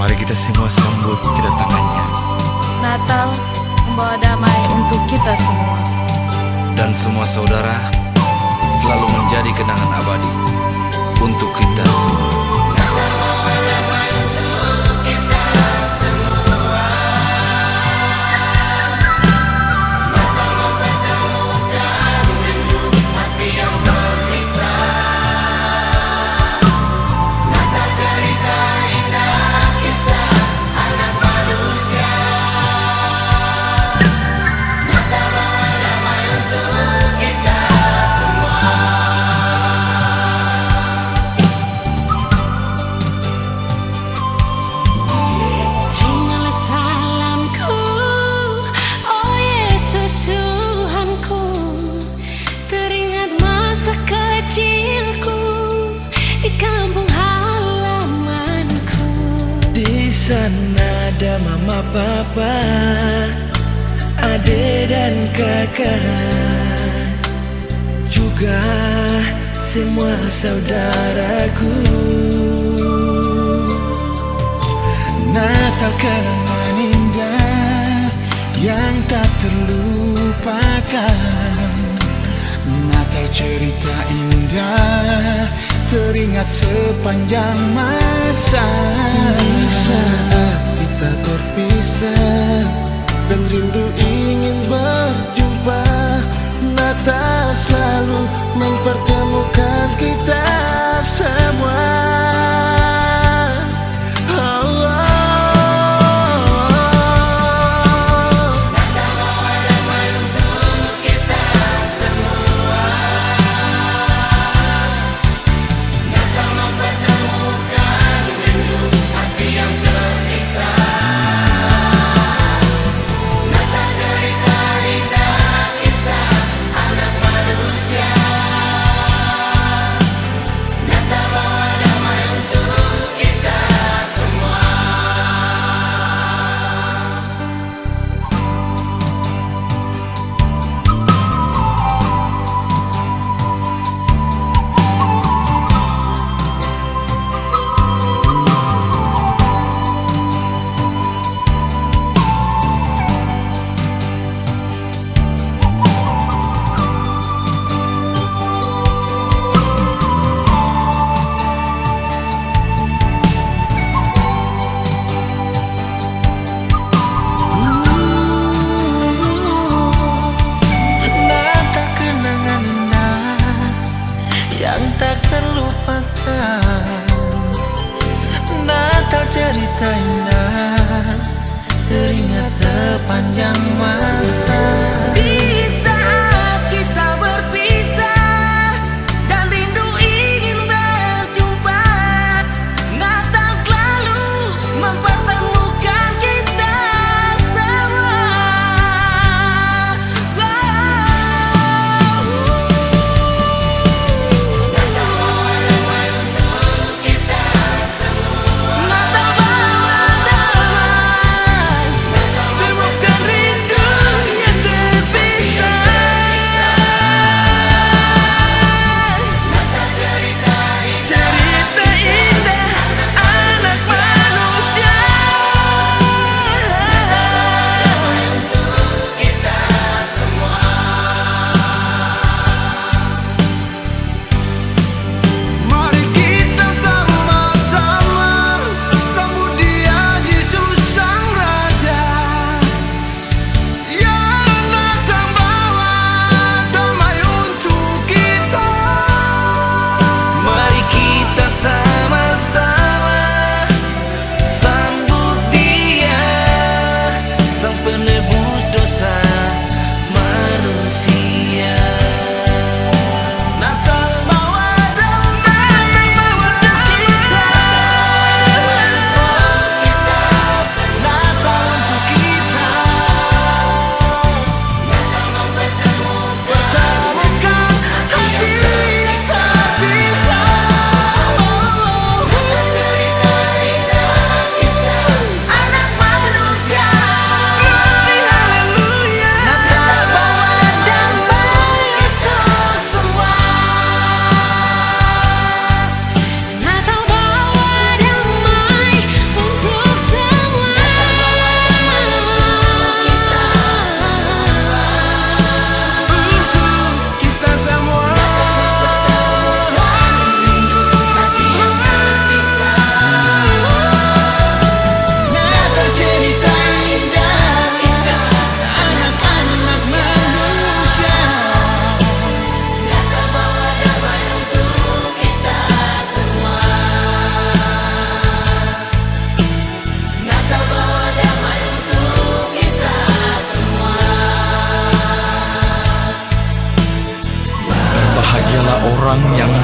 Mari kita semua sambut kedatangannya. Natal membawa damai untuk kita semua. Dan semua saudara selalu menjadi kenangan abadi untuk kita semua papa Ade dan kakak Juga semua saudaraku. Natal kenangan indah Yang tak terlupakan. Natal cerita indah Teringat sepanjang masa yang tak terlupakan. Natal cerita indah teringat sepanjang masa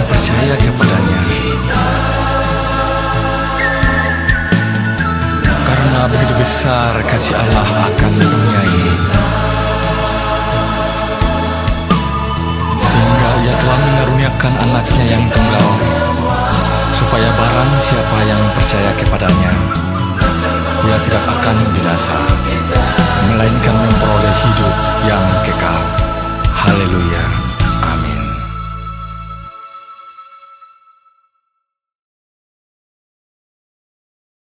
percaya kepadanya. Karena begitu besar kasih Allah akan dunia ini. Sehingga ia telah mengaruniakan anaknya yang tunggal. Supaya barang siapa yang percaya kepadanya, ia tidak akan binasa. Melainkan memperoleh hidup yang